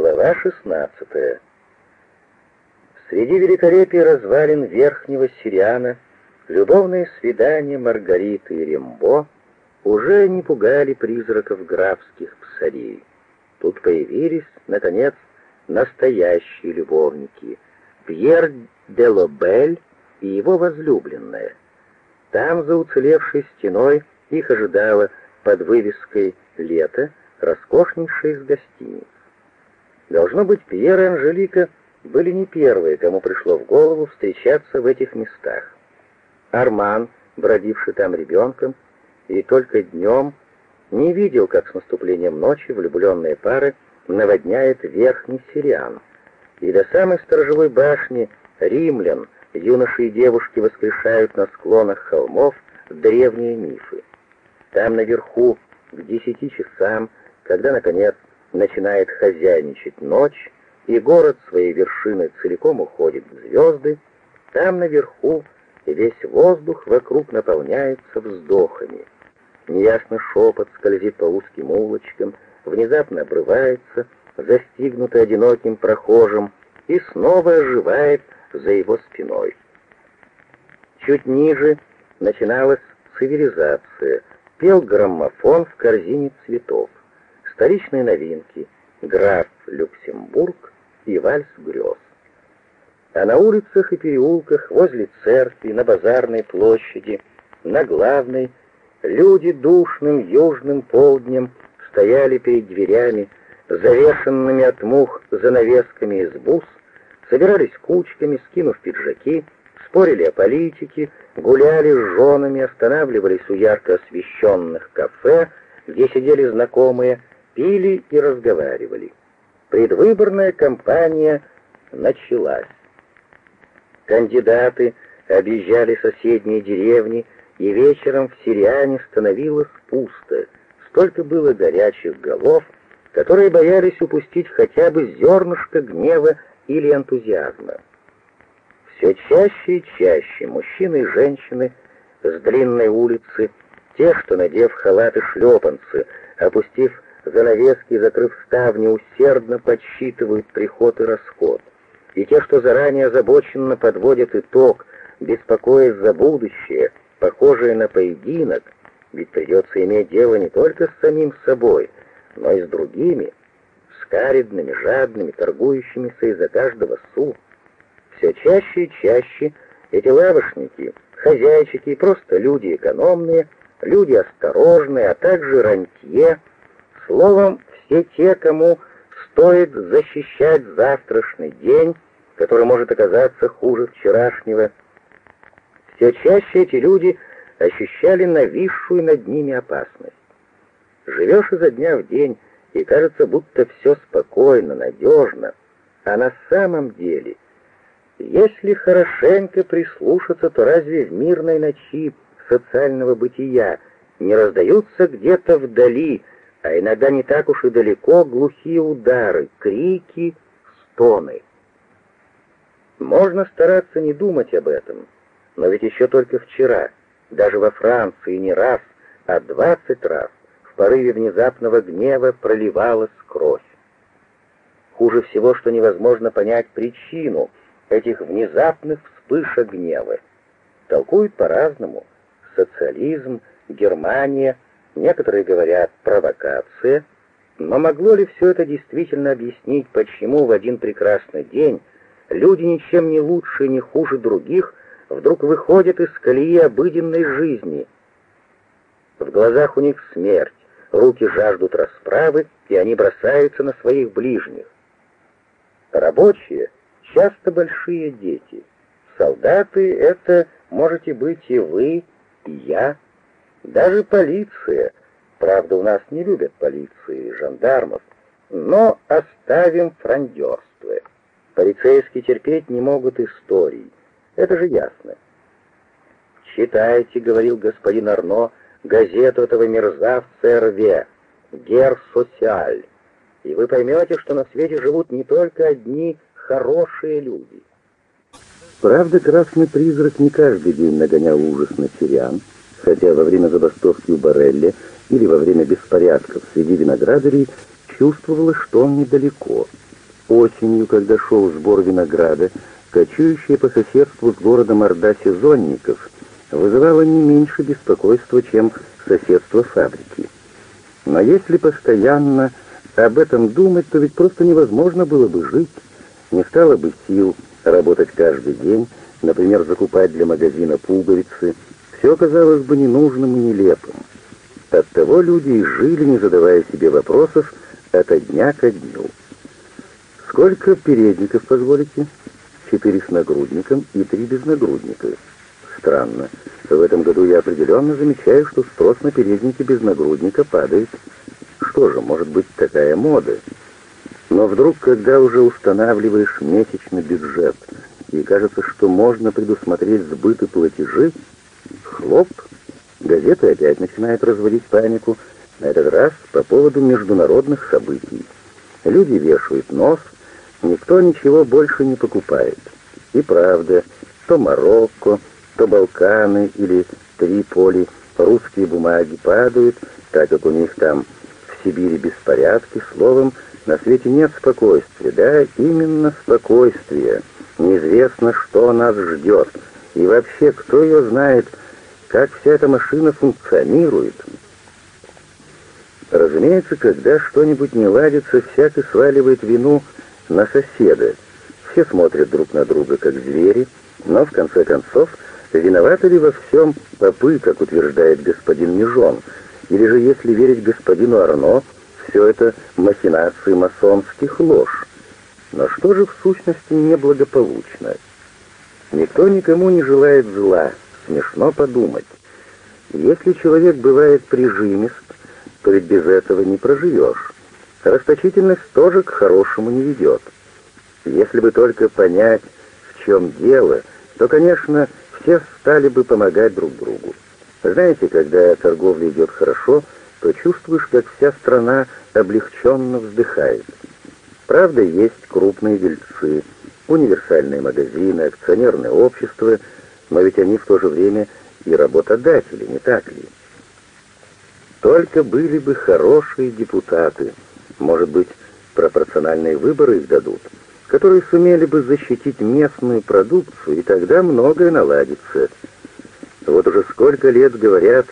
Глава 16. Среди великолепия развалин Верхнего Сириана любовные свидания Маргариты и Рембо уже не пугали призраков графских псарей. Тут появились, наконец, настоящие любовники — Пьер де Лобель и его возлюбленная. Там, за уцелевшей стеной, их ожидало под вывеской «Лето» роскошнейшая из гостиниц. Должно быть, Пьер и Анжелика были не первые, кому пришло в голову встречаться в этих местах. Арман, бродивший там ребенком, и только днем не видел, как с наступлением ночи влюбленные пары наводняет верхний Сириан. И до самой сторожевой башни римлян юноши и девушки воскрешают на склонах холмов древние мифы. Там наверху, к десяти часам, когда, наконец, начинает хозяйничать ночь, и город своей вершины целиком уходит в звезды, там наверху весь воздух вокруг наполняется вздохами. Неясно шепот скользит по узким улочкам, внезапно обрывается, застигнутый одиноким прохожим, и снова оживает за его спиной. Чуть ниже начиналась цивилизация, пел граммофон в корзине цветов столичные новинки, граф Люксембург и вальс грез. А на улицах и переулках, возле церкви, на базарной площади, на главной, люди душным южным полднем стояли перед дверями, завешенными от мух занавесками из бус, собирались кучками, скинув пиджаки, спорили о политике, гуляли с женами, останавливались у ярко освещенных кафе, где сидели знакомые, пили и разговаривали. Предвыборная кампания началась. Кандидаты объезжали соседние деревни, и вечером в Сириане становилось пусто. Столько было горячих голов, которые боялись упустить хотя бы зернышко гнева или энтузиазма. Все чаще и чаще мужчины и женщины с длинной улицы, те, что, надев халаты шлепанцы, опустив занавески, закрыв ставни, усердно подсчитывают приход и расход. И те, что заранее озабоченно подводят итог, беспокоясь за будущее, похожее на поединок, ведь придется иметь дело не только с самим собой, но и с другими, скаридными, жадными, торгующимися из-за каждого су. Все чаще и чаще эти лавошники, хозяйчики и просто люди экономные, люди осторожные, а также рантье, Словом, все те, кому стоит защищать завтрашний день, который может оказаться хуже вчерашнего, все чаще эти люди ощущали нависшую над ними опасность. Живешь изо дня в день, и кажется, будто все спокойно, надежно, а на самом деле, если хорошенько прислушаться, то разве в мирной ночи социального бытия не раздаются где-то вдали а иногда не так уж и далеко глухие удары, крики, стоны. Можно стараться не думать об этом, но ведь еще только вчера, даже во Франции не раз, а двадцать раз в порыве внезапного гнева проливалась кровь. Хуже всего, что невозможно понять причину этих внезапных вспышек гнева. Толкуют по-разному. Социализм, Германия — Некоторые говорят «провокация», но могло ли все это действительно объяснить, почему в один прекрасный день люди ничем не лучше и не хуже других вдруг выходят из колеи обыденной жизни? В глазах у них смерть, руки жаждут расправы, и они бросаются на своих ближних. Рабочие — часто большие дети. Солдаты — это можете быть и вы, и я — даже полиция, правда, у нас не любят полиции и жандармов, но оставим фрондерство. Полицейские терпеть не могут историй, это же ясно. «Читайте», — говорил господин Арно, — «газету этого мерзавца РВ, Гер Социаль, и вы поймете, что на свете живут не только одни хорошие люди». Правда, красный призрак не каждый день нагонял ужас на сирян, хотя во время забастовки у Барелли или во время беспорядков среди виноградарей чувствовалось, что он недалеко. осенью, когда шел сбор винограда, кочующие по соседству с городом орда сезонников вызывало не меньше беспокойства, чем соседство фабрики. Но если постоянно об этом думать, то ведь просто невозможно было бы жить, не стало бы сил работать каждый день, например, закупать для магазина пуговицы, все казалось бы ненужным и нелепым. Оттого люди и жили, не задавая себе вопросов, от дня ко дню. Сколько передников позволите? Четыре с нагрудником и три без нагрудника. Странно. В этом году я определенно замечаю, что спрос на передники без нагрудника падает. Что же, может быть, такая мода? Но вдруг, когда уже устанавливаешь месячный бюджет, и кажется, что можно предусмотреть сбыт и платежи, хлоп, газеты опять начинают разводить панику, на этот раз по поводу международных событий. Люди вешают нос, никто ничего больше не покупает. И правда, то Марокко, то Балканы или Триполи, русские бумаги падают, так как у них там в Сибири беспорядки, словом, на свете нет спокойствия, да, именно спокойствие. Неизвестно, что нас ждет, и вообще, кто ее знает, как вся эта машина функционирует. Разумеется, когда что-нибудь не ладится, всякий сваливает вину на соседа. Все смотрят друг на друга, как звери, но, в конце концов, виноваты ли во всем попы, как утверждает господин Межон, или же, если верить господину Арно, все это махинации масонских ложь. Но что же в сущности неблагополучно? Никто никому не желает зла, смешно подумать. Если человек бывает прижимист, то ведь без этого не проживешь. Расточительность тоже к хорошему не ведет. Если бы только понять, в чем дело, то, конечно, все стали бы помогать друг другу. Знаете, когда торговля идет хорошо, то чувствуешь, как вся страна облегченно вздыхает. Правда, есть крупные дельцы, универсальные магазины, акционерные общества, но ведь они в то же время и работодатели, не так ли? Только были бы хорошие депутаты, может быть, пропорциональные выборы их дадут, которые сумели бы защитить местную продукцию, и тогда многое наладится. Вот уже сколько лет говорят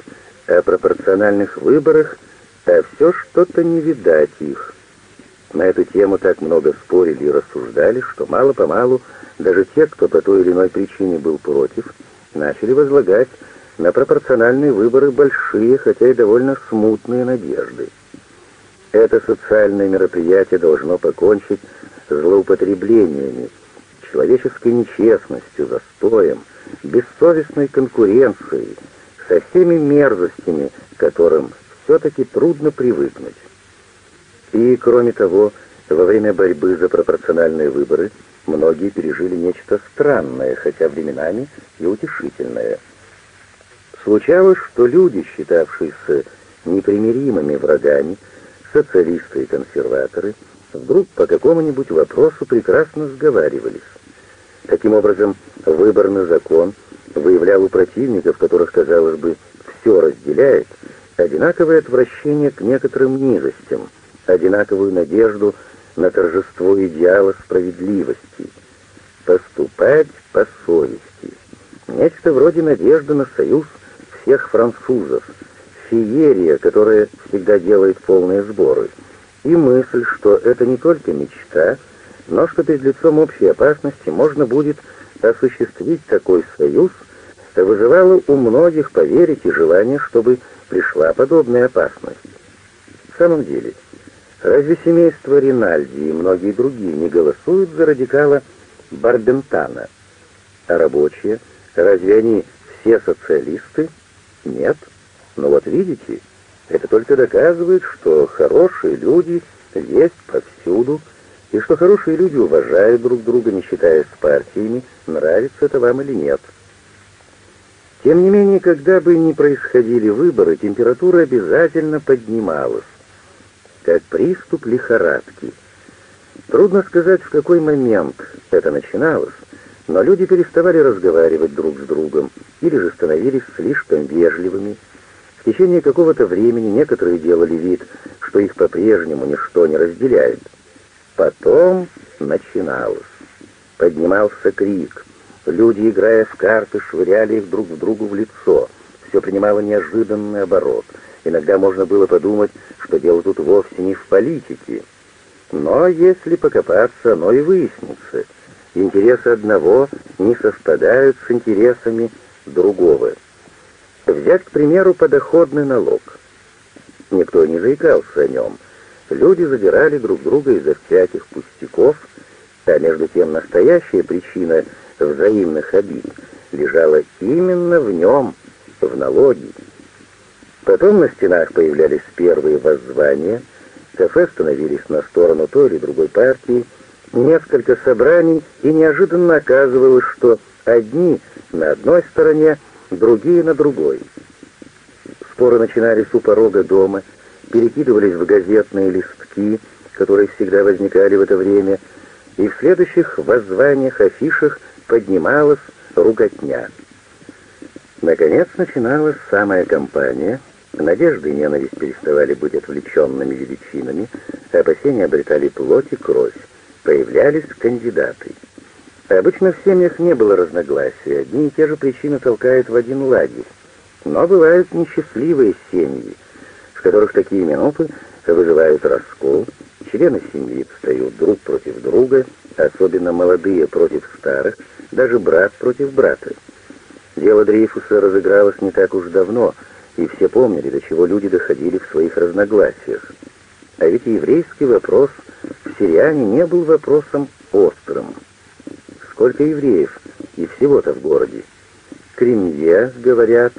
о пропорциональных выборах, а все что-то не видать их. На эту тему так много спорили и рассуждали, что мало-помалу даже те, кто по той или иной причине был против, начали возлагать на пропорциональные выборы большие, хотя и довольно смутные надежды. Это социальное мероприятие должно покончить с злоупотреблениями, человеческой нечестностью, застоем, бессовестной конкуренцией, со всеми мерзостями, которым все-таки трудно привыкнуть. И, кроме того, во время борьбы за пропорциональные выборы многие пережили нечто странное, хотя временами и утешительное. Случалось, что люди, считавшиеся непримиримыми врагами, социалисты и консерваторы, вдруг по какому-нибудь вопросу прекрасно сговаривались. Таким образом, выборный закон выявлял у противников, которых, казалось бы, все разделяет, одинаковое отвращение к некоторым низостям, одинаковую надежду на торжество идеала справедливости, поступать по совести. Нечто вроде надежды на союз всех французов, феерия, которая всегда делает полные сборы, и мысль, что это не только мечта, но что перед лицом общей опасности можно будет осуществить такой союз, вызывало у многих поверить и желание, чтобы пришла подобная опасность. В самом деле, разве семейство Ринальди и многие другие не голосуют за радикала Барбентана? А рабочие, разве они все социалисты? Нет. Но вот видите, это только доказывает, что хорошие люди есть повсюду, и что хорошие люди уважают друг друга, не считаясь с партиями, нравится это вам или нет. Тем не менее, когда бы ни происходили выборы, температура обязательно поднималась, как приступ лихорадки. Трудно сказать, в какой момент это начиналось, но люди переставали разговаривать друг с другом или же становились слишком вежливыми. В течение какого-то времени некоторые делали вид, что их по-прежнему ничто не разделяет. Потом начиналось. Поднимался крик. Люди, играя в карты, швыряли их друг в другу в лицо. Все принимало неожиданный оборот. Иногда можно было подумать, что дело тут вовсе не в политике. Но если покопаться, оно и выяснится. Интересы одного не совпадают с интересами другого. Взять, к примеру, подоходный налог. Никто не заикался о нем. Люди забирали друг друга из-за всяких пустяков, а между тем настоящая причина взаимных обид лежала именно в нем, в налоге. Потом на стенах появлялись первые воззвания, кафе становились на сторону той или другой партии, несколько собраний, и неожиданно оказывалось, что одни на одной стороне, другие на другой. Споры начинались у порога дома, перекидывались в газетные листки, которые всегда возникали в это время, и в следующих воззваниях, афишах поднималась руготня. Наконец начиналась самая кампания. Надежды и ненависть переставали быть отвлеченными величинами, опасения обретали плоть и кровь. Появлялись кандидаты. Обычно в семьях не было разногласий, одни и те же причины толкают в один лагерь. Но бывают несчастливые семьи, в которых такие минуты вызывают раскол, члены семьи встают друг против друга, особенно молодые против старых, даже брат против брата. Дело Дрейфуса разыгралось не так уж давно, и все помнили, до чего люди доходили в своих разногласиях. А ведь еврейский вопрос в Сириане не был вопросом острым. Сколько евреев и всего-то в городе? Кремье, говорят,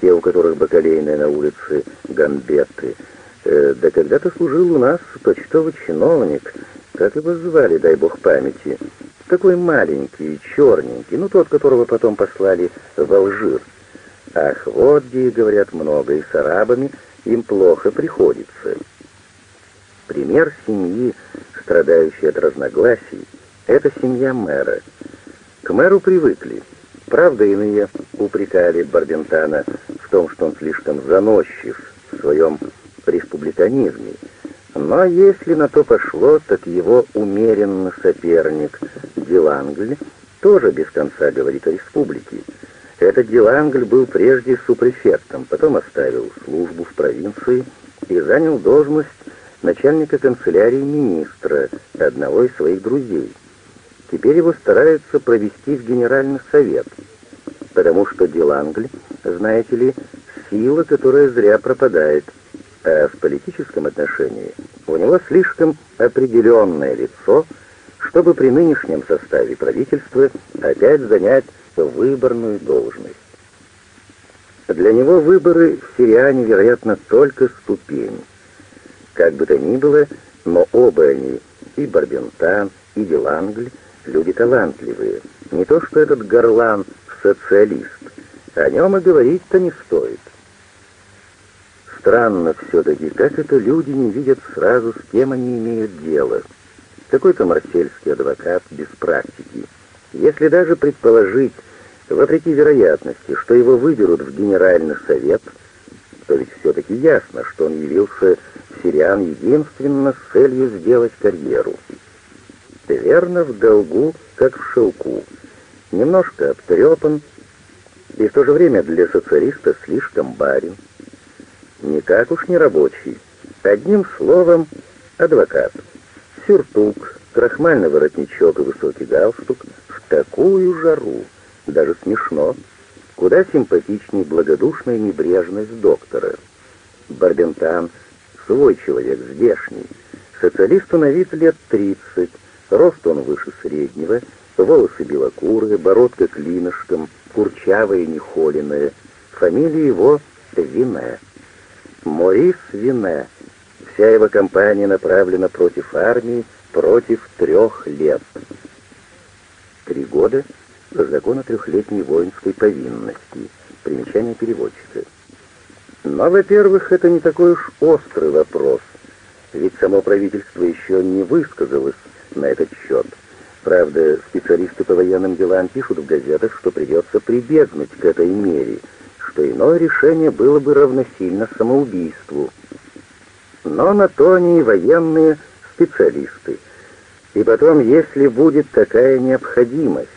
те, у которых бакалейные на улице Гамбетты, э, да когда-то служил у нас почтовый чиновник, как его звали, дай бог памяти, такой маленький, черненький, ну тот, которого потом послали в Алжир. Ах, вот где, говорят, много, и с арабами им плохо приходится. Пример семьи, страдающей от разногласий, это семья мэра. К мэру привыкли. Правда, иные упрекали Барбентана в том, что он слишком заносчив в своем республиканизме, но если на то пошло, так его умеренный соперник Дилангль тоже без конца говорит о республике. Этот Дилангль был прежде супрефектом, потом оставил службу в провинции и занял должность начальника канцелярии министра, одного из своих друзей. Теперь его стараются провести в Генеральный совет, потому что Дилангль, знаете ли, сила, которая зря пропадает – а в политическом отношении у него слишком определенное лицо, чтобы при нынешнем составе правительства опять занять выборную должность. Для него выборы в Сириане, вероятно, только ступень. Как бы то ни было, но оба они, и Барбентан, и Делангль, люди талантливые. Не то что этот горлан социалист. О нем и говорить-то не стоит. Странно все-таки, как это люди не видят сразу, с кем они имеют дело. Какой-то марсельский адвокат без практики. Если даже предположить, вопреки вероятности, что его выберут в Генеральный совет, то ведь все-таки ясно, что он явился в Сириан единственно с целью сделать карьеру. Верно, в долгу, как в шелку. Немножко обтрепан, и в то же время для социалиста слишком барин. Никак уж не рабочий. Одним словом, адвокат. Сюртук, крахмальный воротничок и высокий галстук в такую жару. Даже смешно. Куда симпатичней благодушная небрежность доктора. Барбентан — свой человек, здешний. Социалисту на вид лет тридцать. Рост он выше среднего, волосы белокурые, бородка клинышком, курчавая и нехоленая. Фамилия его Вине. Морис Вине. Вся его кампания направлена против армии, против трех лет. Три года — закон о трехлетней воинской повинности. Примечание переводчика. Но, во-первых, это не такой уж острый вопрос, ведь само правительство еще не высказалось на этот счет. Правда, специалисты по военным делам пишут в газетах, что придется прибегнуть к этой мере — что иное решение было бы равносильно самоубийству. Но на то они и военные специалисты. И потом, если будет такая необходимость,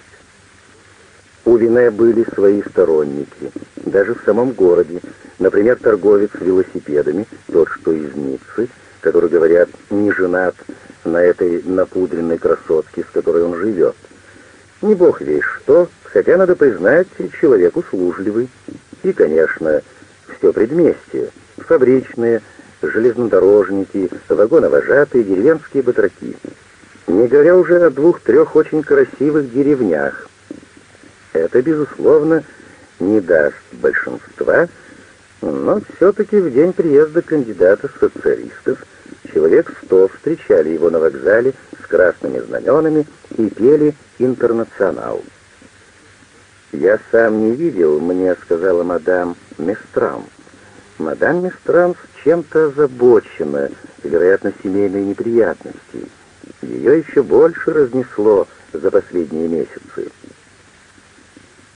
у Вине были свои сторонники, даже в самом городе. Например, торговец велосипедами, тот, что из Ниццы, который, говорят, не женат на этой напудренной красотке, с которой он живет. Не бог весь что, хотя, надо признать, человек услужливый. И, конечно, все предместье, фабричные, железнодорожники, вагоновожатые, деревенские батраки. Не говоря уже о двух-трех очень красивых деревнях. Это, безусловно, не даст большинства, но все-таки в день приезда кандидата социалистов человек сто встречали его на вокзале с красными знаменами и пели «Интернационал». «Я сам не видел, мне сказала мадам Местрам. Мадам Местрам с чем-то озабочена, вероятно, семейной неприятности. Ее еще больше разнесло за последние месяцы.